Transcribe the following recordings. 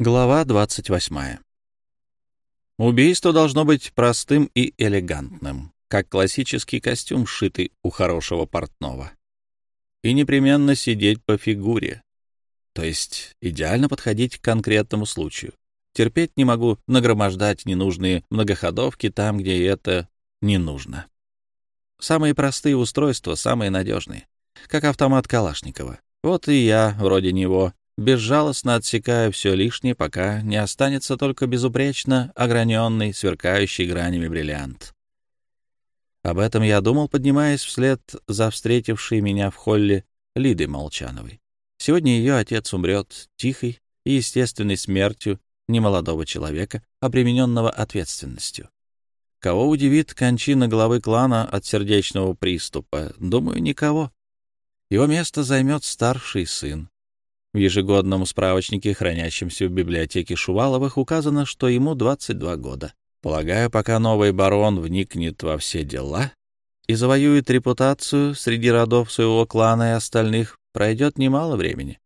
Глава 28. Убийство должно быть простым и элегантным, как классический костюм, сшитый у хорошего портного. И непременно сидеть по фигуре, то есть идеально подходить к конкретному случаю. Терпеть не могу нагромождать ненужные многоходовки там, где это не нужно. Самые простые устройства, самые надежные, как автомат Калашникова. Вот и я, вроде него, безжалостно отсекая все лишнее, пока не останется только безупречно ограненный, сверкающий гранями бриллиант. Об этом я думал, поднимаясь вслед за встретившей меня в холле Лидой Молчановой. Сегодня ее отец умрет тихой и естественной смертью немолодого человека, обремененного ответственностью. Кого удивит кончина главы клана от сердечного приступа? Думаю, никого. Его место займет старший сын, в ежегодном справочнике, хранящемся в библиотеке Шуваловых, указано, что ему 22 года. Полагаю, пока новый барон вникнет во все дела и завоюет репутацию среди родов своего клана и остальных, пройдет немало времени.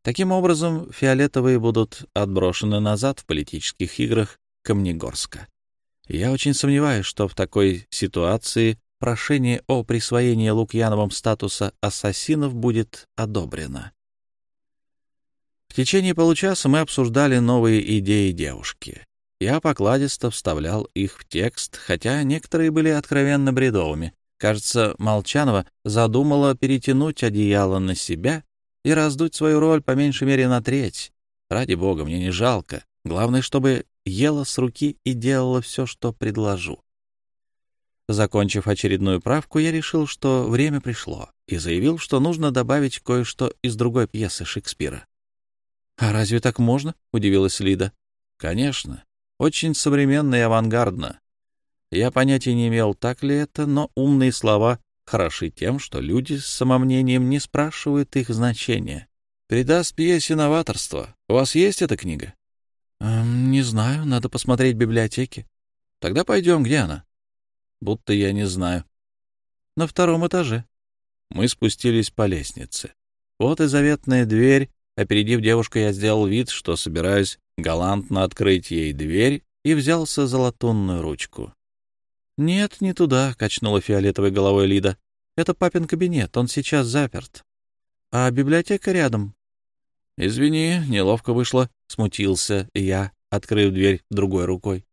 Таким образом, фиолетовые будут отброшены назад в политических играх Камнегорска. Я очень сомневаюсь, что в такой ситуации прошение о присвоении Лукьяновым статуса ассасинов будет одобрено. В течение получаса мы обсуждали новые идеи девушки. Я покладисто вставлял их в текст, хотя некоторые были откровенно бредовыми. Кажется, Молчанова задумала перетянуть одеяло на себя и раздуть свою роль по меньшей мере на треть. Ради бога, мне не жалко. Главное, чтобы ела с руки и делала все, что предложу. Закончив очередную правку, я решил, что время пришло, и заявил, что нужно добавить кое-что из другой пьесы Шекспира. «А разве так можно?» — удивилась Лида. «Конечно. Очень современно и авангардно. Я понятия не имел, так ли это, но умные слова хороши тем, что люди с самомнением не спрашивают их значения. Придаст пьесе новаторство. У вас есть эта книга?» эм, «Не знаю, надо посмотреть в библиотеке». «Тогда пойдем, где она?» «Будто я не знаю». «На втором этаже». Мы спустились по лестнице. Вот и заветная дверь, Опередив девушку, я сделал вид, что собираюсь галантно открыть ей дверь и взялся за латунную ручку. «Нет, не туда», — качнула фиолетовой головой Лида. «Это папин кабинет, он сейчас заперт. А библиотека рядом». «Извини, неловко вышло», — смутился я, открыв дверь другой рукой.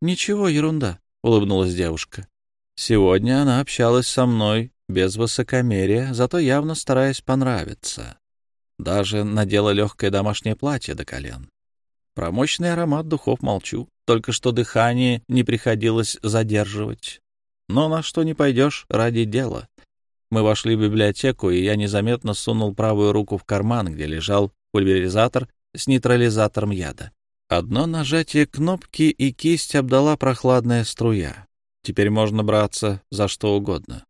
«Ничего, ерунда», — улыбнулась девушка. «Сегодня она общалась со мной без высокомерия, зато явно стараясь понравиться. Даже надела легкое домашнее платье до колен. Про мощный аромат духов молчу, только что дыхание не приходилось задерживать. Но на что не пойдешь ради дела. Мы вошли в библиотеку, и я незаметно сунул правую руку в карман, где лежал пульверизатор с нейтрализатором яда. Одно нажатие кнопки, и кисть обдала прохладная струя. Теперь можно браться за что угодно.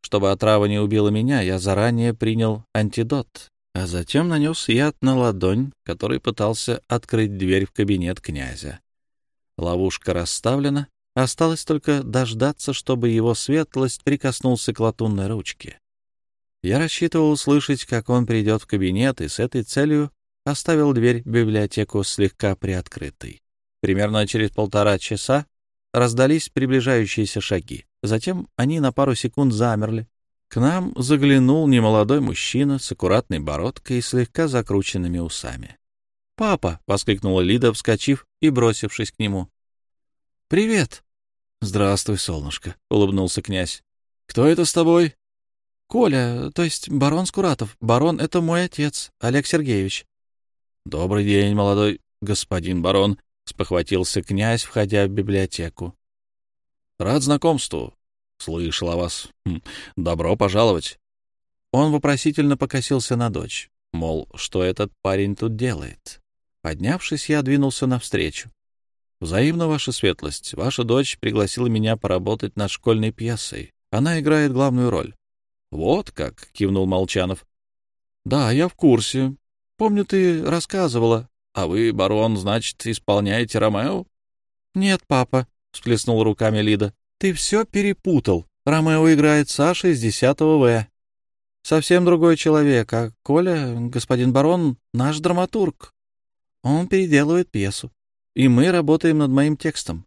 Чтобы отрава не убила меня, я заранее принял антидот, а затем нанес яд на ладонь, который пытался открыть дверь в кабинет князя. Ловушка расставлена, осталось только дождаться, чтобы его светлость прикоснулся к латунной ручке. Я рассчитывал услышать, как он придет в кабинет, и с этой целью оставил дверь в библиотеку слегка приоткрытой. Примерно через полтора часа раздались приближающиеся шаги. Затем они на пару секунд замерли, к нам заглянул немолодой мужчина с аккуратной бородкой и слегка закрученными усами. «Папа!» — воскликнула Лида, вскочив и бросившись к нему. «Привет!» «Здравствуй, солнышко!» — улыбнулся князь. «Кто это с тобой?» «Коля, то есть барон Скуратов. Барон — это мой отец, Олег Сергеевич». «Добрый день, молодой господин барон», — спохватился князь, входя в библиотеку. «Рад знакомству. Слышал о вас. Хм, добро пожаловать. Он вопросительно покосился на дочь, мол, что этот парень тут делает. Поднявшись, я двинулся навстречу. «Взаимно, ваша светлость. Ваша дочь пригласила меня поработать над школьной пьесой. Она играет главную роль». «Вот как!» — кивнул Молчанов. «Да, я в курсе. Помню, ты рассказывала. А вы, барон, значит, исполняете Ромео?» «Нет, папа», — всплеснул руками Лида. Ты все перепутал. Ромео играет Саша из 10 В. Совсем другой человек, а Коля, господин барон, наш драматург. Он переделывает пьесу. И мы работаем над моим текстом.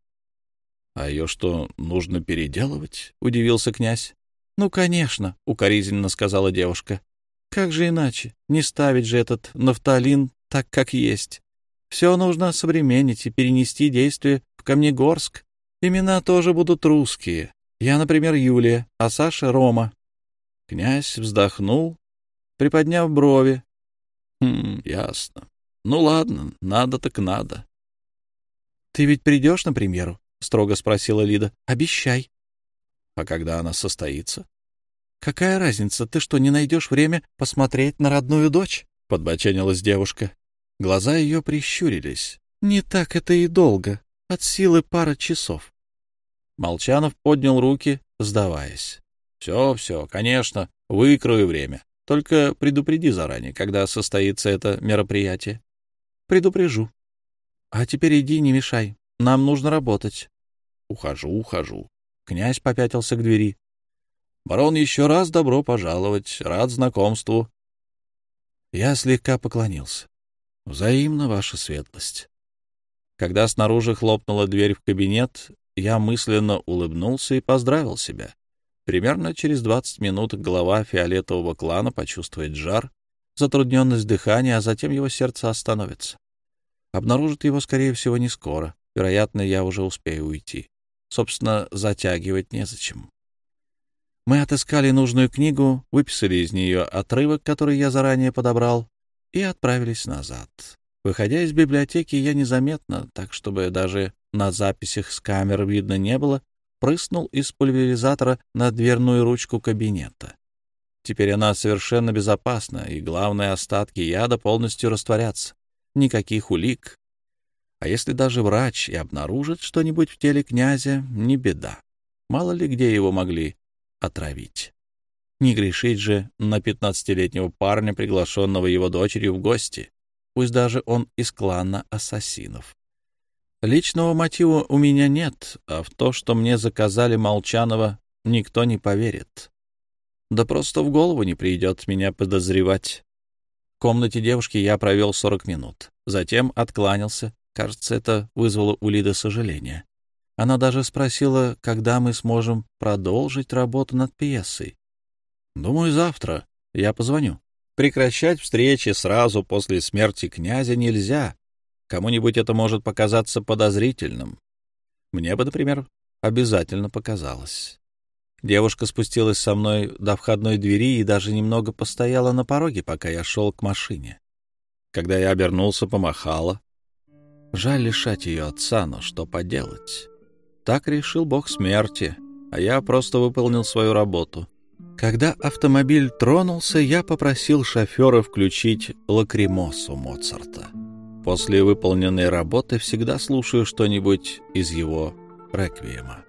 — А ее что, нужно переделывать? — удивился князь. — Ну, конечно, — укоризненно сказала девушка. — Как же иначе? Не ставить же этот нафталин так, как есть. Все нужно современнить и перенести действие в Камнегорск. Имена тоже будут русские. Я, например, Юлия, а Саша — Рома. Князь вздохнул, приподняв брови. — Хм, ясно. Ну ладно, надо так надо. — Ты ведь придешь на премьеру? — строго спросила Лида. — Обещай. — А когда она состоится? — Какая разница? Ты что, не найдешь время посмотреть на родную дочь? — подбоченилась девушка. Глаза ее прищурились. — Не так это и долго. От силы пара часов. Молчанов поднял руки, сдаваясь. — Все, все, конечно, выкрою время. Только предупреди заранее, когда состоится это мероприятие. — Предупрежу. — А теперь иди, не мешай. Нам нужно работать. — Ухожу, ухожу. Князь попятился к двери. — Барон, еще раз добро пожаловать. Рад знакомству. Я слегка поклонился. — Взаимно, ваша светлость. Когда снаружи хлопнула дверь в кабинет, я мысленно улыбнулся и поздравил себя. Примерно через 20 минут глава фиолетового клана почувствует жар, затрудненность дыхания, а затем его сердце остановится. Обнаружит его, скорее всего, не скоро. Вероятно, я уже успею уйти. Собственно, затягивать незачем. Мы отыскали нужную книгу, выписали из нее отрывок, который я заранее подобрал, и отправились назад. Выходя из библиотеки, я незаметно, так чтобы даже на записях с камер видно не было, прыснул из пульверизатора на дверную ручку кабинета. Теперь она совершенно безопасна, и главные остатки яда полностью растворятся. Никаких улик. А если даже врач и обнаружит что-нибудь в теле князя, не беда. Мало ли где его могли отравить. Не грешить же на пятнадцатилетнего парня, приглашенного его дочерью в гости пусть даже он из клана ассасинов. Личного мотива у меня нет, а в то, что мне заказали Молчанова, никто не поверит. Да просто в голову не придет меня подозревать. В комнате девушки я провел сорок минут, затем откланялся. Кажется, это вызвало у Лиды сожаление. Она даже спросила, когда мы сможем продолжить работу над пьесой. «Думаю, завтра. Я позвоню». Прекращать встречи сразу после смерти князя нельзя. Кому-нибудь это может показаться подозрительным. Мне бы, например, обязательно показалось. Девушка спустилась со мной до входной двери и даже немного постояла на пороге, пока я шел к машине. Когда я обернулся, помахала. Жаль лишать ее отца, но что поделать? Так решил бог смерти, а я просто выполнил свою работу. Когда автомобиль тронулся, я попросил шофера включить лакримосу Моцарта. После выполненной работы всегда слушаю что-нибудь из его реквиема.